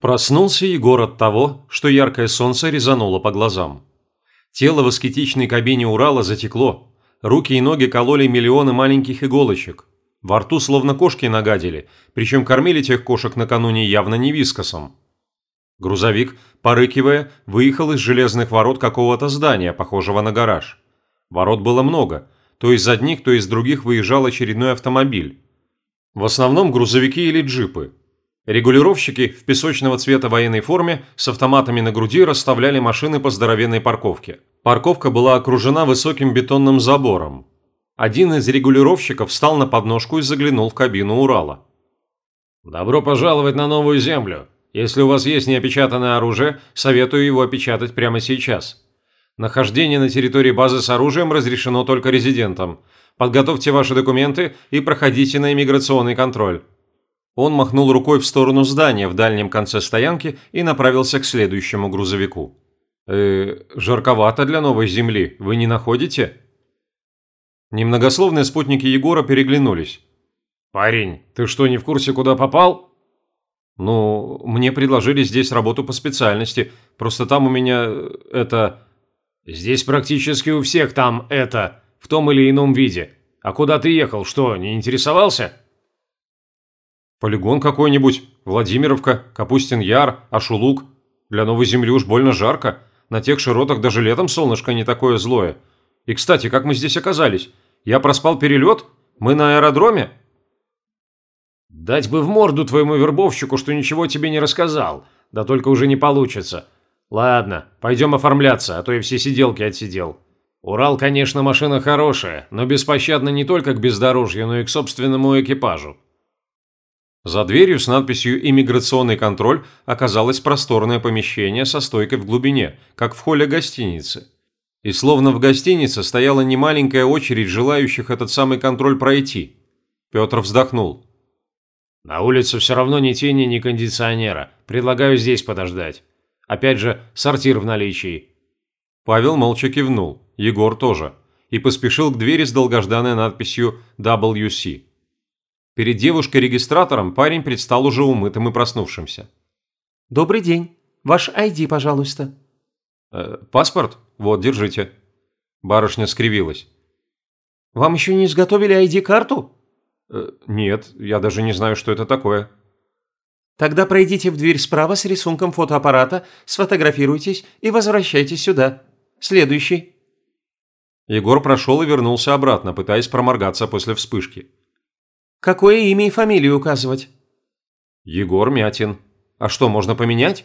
Проснулся Егор от того, что яркое солнце резануло по глазам. Тело в аскетичной кабине Урала затекло, руки и ноги кололи миллионы маленьких иголочек. Во рту словно кошки нагадили, причем кормили тех кошек накануне явно не вискосом. Грузовик, порыкивая, выехал из железных ворот какого-то здания, похожего на гараж. Ворот было много, то из одних, то из других выезжал очередной автомобиль. В основном грузовики или джипы, Регулировщики в песочного цвета военной форме с автоматами на груди расставляли машины по здоровенной парковке. Парковка была окружена высоким бетонным забором. Один из регулировщиков встал на подножку и заглянул в кабину Урала. «Добро пожаловать на новую землю. Если у вас есть неопечатанное оружие, советую его опечатать прямо сейчас. Нахождение на территории базы с оружием разрешено только резидентам. Подготовьте ваши документы и проходите на иммиграционный контроль». Он махнул рукой в сторону здания в дальнем конце стоянки и направился к следующему грузовику. «Э, жарковато для новой земли, вы не находите?» Немногословные спутники Егора переглянулись. «Парень, ты что, не в курсе, куда попал?» «Ну, мне предложили здесь работу по специальности, просто там у меня... это...» «Здесь практически у всех там это, в том или ином виде. А куда ты ехал, что, не интересовался?» Полигон какой-нибудь, Владимировка, Капустин-Яр, Ашулук. Для новой земли уж больно жарко. На тех широтах даже летом солнышко не такое злое. И, кстати, как мы здесь оказались? Я проспал перелет? Мы на аэродроме?» «Дать бы в морду твоему вербовщику, что ничего тебе не рассказал. Да только уже не получится. Ладно, пойдем оформляться, а то я все сиделки отсидел. Урал, конечно, машина хорошая, но беспощадна не только к бездорожью, но и к собственному экипажу. За дверью с надписью «Иммиграционный контроль» оказалось просторное помещение со стойкой в глубине, как в холле гостиницы. И словно в гостинице стояла немаленькая очередь желающих этот самый контроль пройти. Петр вздохнул. «На улице все равно ни тени, ни кондиционера. Предлагаю здесь подождать. Опять же, сортир в наличии». Павел молча кивнул, Егор тоже, и поспешил к двери с долгожданной надписью «WC». Перед девушкой-регистратором парень предстал уже умытым и проснувшимся. «Добрый день. Ваш ID, пожалуйста». Э, «Паспорт? Вот, держите». Барышня скривилась. «Вам еще не изготовили ID-карту?» э, «Нет, я даже не знаю, что это такое». «Тогда пройдите в дверь справа с рисунком фотоаппарата, сфотографируйтесь и возвращайтесь сюда. Следующий». Егор прошел и вернулся обратно, пытаясь проморгаться после вспышки. Какое имя и фамилию указывать? Егор Мятин. А что, можно поменять?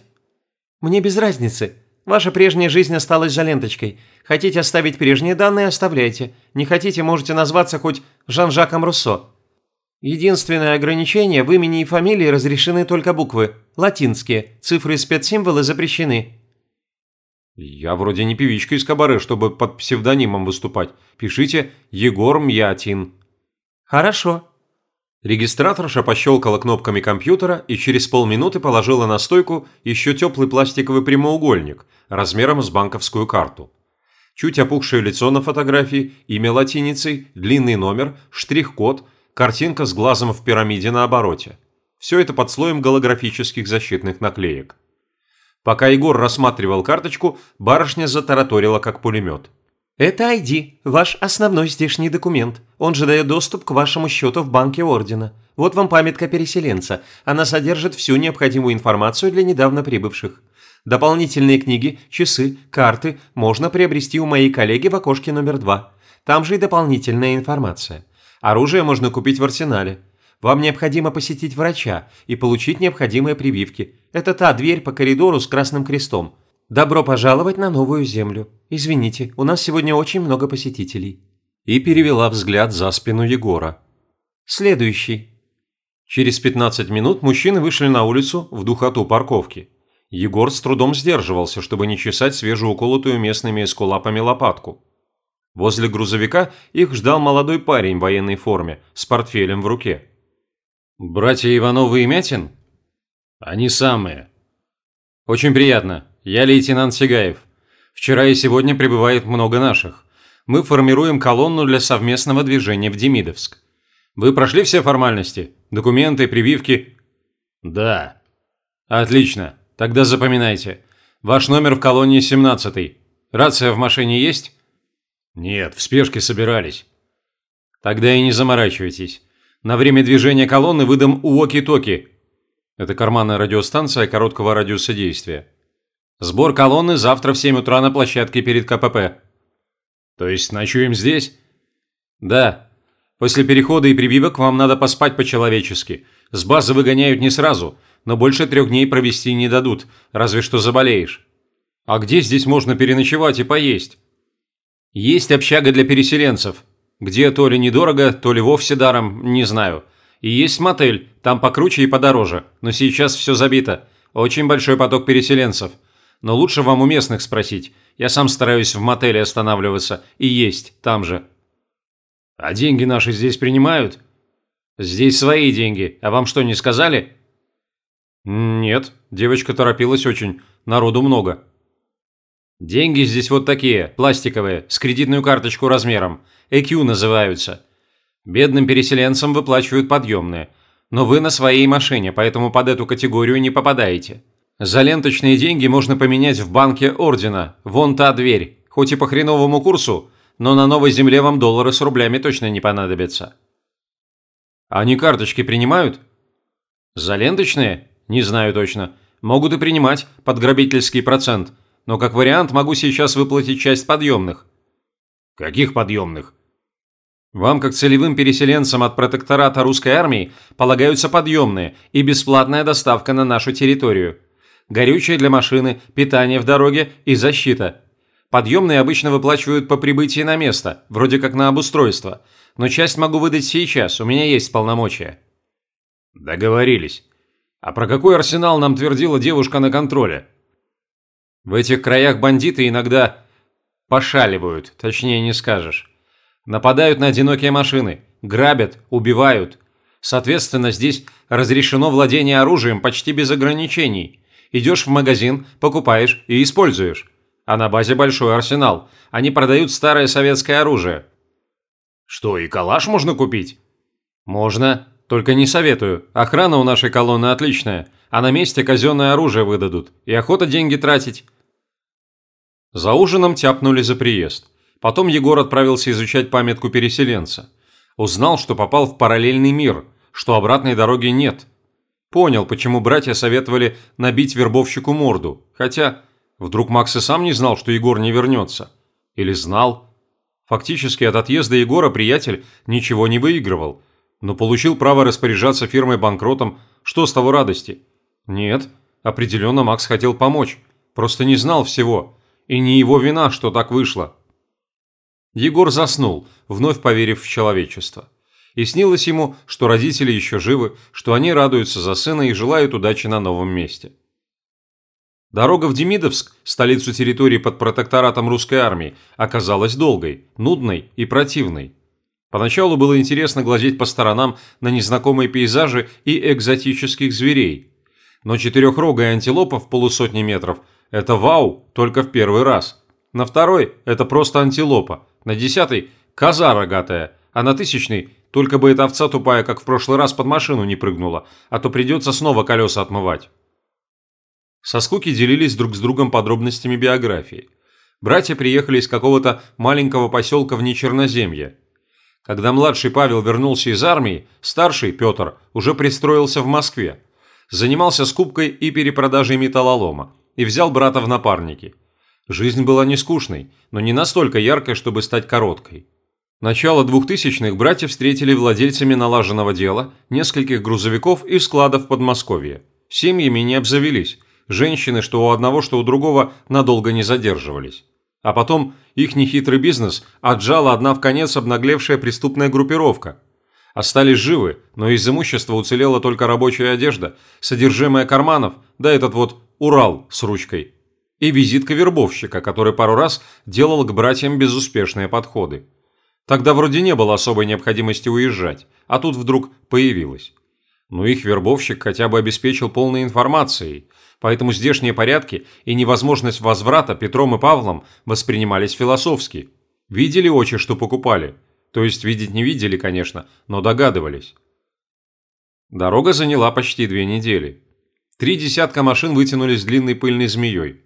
Мне без разницы. Ваша прежняя жизнь осталась за ленточкой. Хотите оставить прежние данные – оставляйте. Не хотите, можете назваться хоть Жан-Жаком Руссо. Единственное ограничение – в имени и фамилии разрешены только буквы. Латинские. Цифры и спецсимволы запрещены. Я вроде не певичка из кабаре, чтобы под псевдонимом выступать. Пишите «Егор Мятин». Хорошо. Регистраторша пощелкала кнопками компьютера и через полминуты положила на стойку еще теплый пластиковый прямоугольник размером с банковскую карту. Чуть опухшее лицо на фотографии, имя латиницей, длинный номер, штрих-код, картинка с глазом в пирамиде на обороте. Все это под слоем голографических защитных наклеек. Пока Егор рассматривал карточку, барышня затараторила как пулемет. Это ID, ваш основной здешний документ. Он же дает доступ к вашему счету в банке Ордена. Вот вам памятка переселенца. Она содержит всю необходимую информацию для недавно прибывших. Дополнительные книги, часы, карты можно приобрести у моей коллеги в окошке номер два. Там же и дополнительная информация. Оружие можно купить в арсенале. Вам необходимо посетить врача и получить необходимые прививки. Это та дверь по коридору с красным крестом. Добро пожаловать на новую землю. Извините, у нас сегодня очень много посетителей». И перевела взгляд за спину Егора. «Следующий». Через 15 минут мужчины вышли на улицу в духоту парковки. Егор с трудом сдерживался, чтобы не чесать свежеуколотую местными эскулапами лопатку. Возле грузовика их ждал молодой парень в военной форме с портфелем в руке. «Братья Ивановы и Мятин?» «Они самые». «Очень приятно. Я лейтенант Сигаев. Вчера и сегодня прибывает много наших. Мы формируем колонну для совместного движения в Демидовск. Вы прошли все формальности? Документы, прививки?» «Да». Отлично. Тогда запоминайте. Ваш номер в колонии 17. Рация в машине есть? Нет, в спешке собирались. Тогда и не заморачивайтесь. На время движения колонны выдам уоки-токи. Это карманная радиостанция короткого радиуса действия. Сбор колонны завтра в 7 утра на площадке перед КПП. То есть ночуем здесь? Да. После перехода и прививок вам надо поспать по-человечески. С базы выгоняют не сразу, но больше трех дней провести не дадут, разве что заболеешь. А где здесь можно переночевать и поесть? Есть общага для переселенцев. Где то ли недорого, то ли вовсе даром, не знаю. И есть мотель, там покруче и подороже, но сейчас все забито. Очень большой поток переселенцев. Но лучше вам у местных спросить. Я сам стараюсь в мотеле останавливаться и есть там же. А деньги наши здесь принимают? Здесь свои деньги. А вам что, не сказали? Нет, девочка торопилась очень. Народу много. Деньги здесь вот такие, пластиковые, с кредитную карточку размером. EQ называются. Бедным переселенцам выплачивают подъемные. Но вы на своей машине, поэтому под эту категорию не попадаете. За ленточные деньги можно поменять в банке Ордена. Вон та дверь. Хоть и по хреновому курсу, но на новой земле вам доллары с рублями точно не понадобятся. Они карточки принимают? За ленточные? Не знаю точно. Могут и принимать под грабительский процент. Но как вариант могу сейчас выплатить часть подъемных. Каких подъемных? Вам, как целевым переселенцам от протектората русской армии, полагаются подъемные и бесплатная доставка на нашу территорию горючее для машины, питание в дороге и защита. Подъемные обычно выплачивают по прибытии на место, вроде как на обустройство, но часть могу выдать сейчас, у меня есть полномочия». «Договорились. А про какой арсенал нам твердила девушка на контроле?» «В этих краях бандиты иногда пошаливают, точнее не скажешь. Нападают на одинокие машины, грабят, убивают. Соответственно, здесь разрешено владение оружием почти без ограничений. Идешь в магазин, покупаешь и используешь. А на базе большой арсенал. Они продают старое советское оружие. Что, и калаш можно купить? Можно, только не советую. Охрана у нашей колонны отличная, а на месте казенное оружие выдадут. И охота деньги тратить. За ужином тяпнули за приезд. Потом Егор отправился изучать памятку переселенца. Узнал, что попал в параллельный мир, что обратной дороги нет – Понял, почему братья советовали набить вербовщику морду. Хотя, вдруг Макс и сам не знал, что Егор не вернется. Или знал. Фактически от отъезда Егора приятель ничего не выигрывал. Но получил право распоряжаться фирмой банкротом. Что с того радости? Нет, определенно Макс хотел помочь. Просто не знал всего. И не его вина, что так вышло. Егор заснул, вновь поверив в человечество и снилось ему, что родители еще живы, что они радуются за сына и желают удачи на новом месте. Дорога в Демидовск, столицу территории под протекторатом русской армии, оказалась долгой, нудной и противной. Поначалу было интересно глазеть по сторонам на незнакомые пейзажи и экзотических зверей. Но четырехрогая антилопа в полусотни метров – это вау, только в первый раз. На второй – это просто антилопа, на десятый – коза рогатая, а на тысячный только бы эта овца тупая, как в прошлый раз, под машину не прыгнула, а то придется снова колеса отмывать. Со скуки делились друг с другом подробностями биографии. Братья приехали из какого-то маленького поселка в Нечерноземье. Когда младший Павел вернулся из армии, старший, Петр, уже пристроился в Москве. Занимался скупкой и перепродажей металлолома и взял брата в напарники. Жизнь была не скучной, но не настолько яркой, чтобы стать короткой. Начало 2000-х братья встретили владельцами налаженного дела, нескольких грузовиков и складов в Подмосковье. Семьями не обзавелись, женщины что у одного, что у другого надолго не задерживались. А потом их нехитрый бизнес отжала одна в конец обнаглевшая преступная группировка. Остались живы, но из имущества уцелела только рабочая одежда, содержимое карманов, да этот вот Урал с ручкой. И визитка вербовщика, который пару раз делал к братьям безуспешные подходы. Тогда вроде не было особой необходимости уезжать, а тут вдруг появилась. Но их вербовщик хотя бы обеспечил полной информацией, поэтому здешние порядки и невозможность возврата Петром и Павлом воспринимались философски. Видели очи, что покупали. То есть видеть не видели, конечно, но догадывались. Дорога заняла почти две недели. Три десятка машин вытянулись длинной пыльной змеей.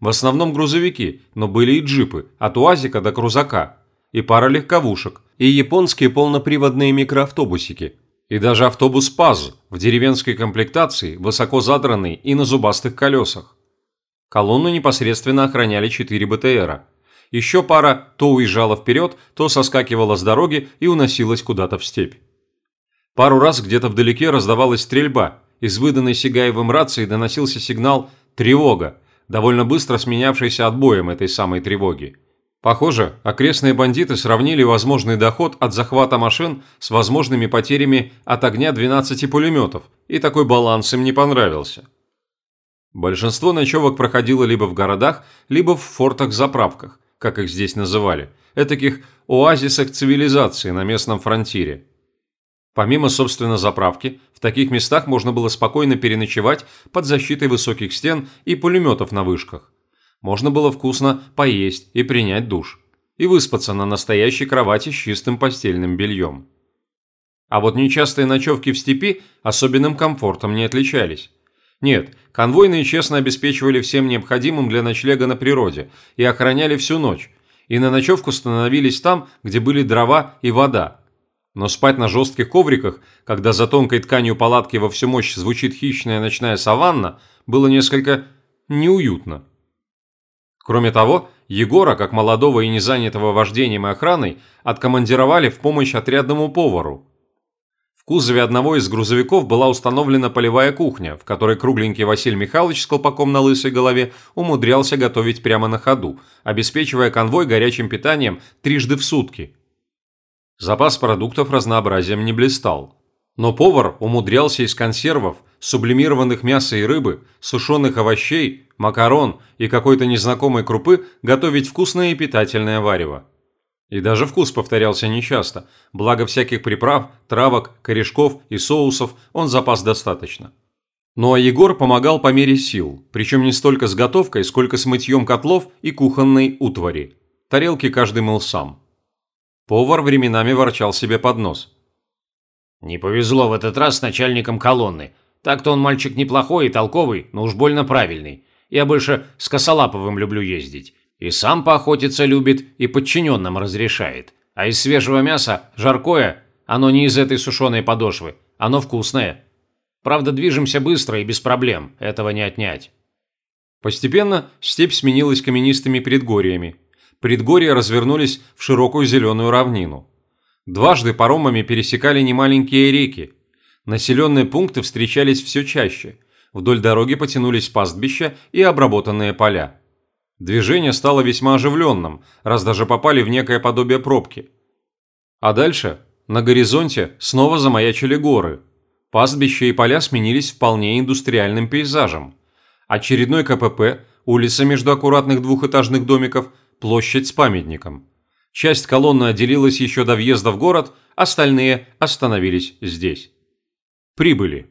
В основном грузовики, но были и джипы, от УАЗика до Крузака, и пара легковушек, и японские полноприводные микроавтобусики, и даже автобус ПАЗ в деревенской комплектации, высоко задранный и на зубастых колесах. Колонну непосредственно охраняли четыре БТРа. Еще пара то уезжала вперед, то соскакивала с дороги и уносилась куда-то в степь. Пару раз где-то вдалеке раздавалась стрельба, из выданной Сигаевым рации доносился сигнал «Тревога», довольно быстро сменявшийся отбоем этой самой тревоги. Похоже, окрестные бандиты сравнили возможный доход от захвата машин с возможными потерями от огня 12 пулеметов, и такой баланс им не понравился. Большинство ночевок проходило либо в городах, либо в фортах-заправках, как их здесь называли, этаких оазисах цивилизации на местном фронтире. Помимо, собственно, заправки, в таких местах можно было спокойно переночевать под защитой высоких стен и пулеметов на вышках. Можно было вкусно поесть и принять душ. И выспаться на настоящей кровати с чистым постельным бельем. А вот нечастые ночевки в степи особенным комфортом не отличались. Нет, конвойные честно обеспечивали всем необходимым для ночлега на природе и охраняли всю ночь, и на ночевку становились там, где были дрова и вода. Но спать на жестких ковриках, когда за тонкой тканью палатки во всю мощь звучит хищная ночная саванна, было несколько неуютно. Кроме того, Егора, как молодого и незанятого вождением и охраной, откомандировали в помощь отрядному повару, в кузове одного из грузовиков была установлена полевая кухня, в которой кругленький Василий Михайлович с колпаком на лысой голове умудрялся готовить прямо на ходу, обеспечивая конвой горячим питанием трижды в сутки. Запас продуктов разнообразием не блистал. Но повар умудрялся из консервов, сублимированных мяса и рыбы, сушеных овощей, макарон и какой-то незнакомой крупы готовить вкусное и питательное варево. И даже вкус повторялся нечасто, благо всяких приправ, травок, корешков и соусов он запас достаточно. Ну а Егор помогал по мере сил, причем не столько с готовкой, сколько с мытьем котлов и кухонной утвари. Тарелки каждый мыл сам. Повар временами ворчал себе под нос. «Не повезло в этот раз с начальником колонны. Так-то он мальчик неплохой и толковый, но уж больно правильный. Я больше с Косолаповым люблю ездить. И сам поохотиться любит, и подчиненным разрешает. А из свежего мяса, жаркое, оно не из этой сушеной подошвы, оно вкусное. Правда, движемся быстро и без проблем, этого не отнять. Постепенно степь сменилась каменистыми предгорьями. Предгорья развернулись в широкую зеленую равнину. Дважды паромами пересекали немаленькие реки. Населенные пункты встречались все чаще. Вдоль дороги потянулись пастбища и обработанные поля. Движение стало весьма оживленным, раз даже попали в некое подобие пробки. А дальше на горизонте снова замаячили горы. Пастбища и поля сменились вполне индустриальным пейзажем. Очередной КПП, улица между аккуратных двухэтажных домиков, площадь с памятником. Часть колонны отделилась еще до въезда в город, остальные остановились здесь. Прибыли.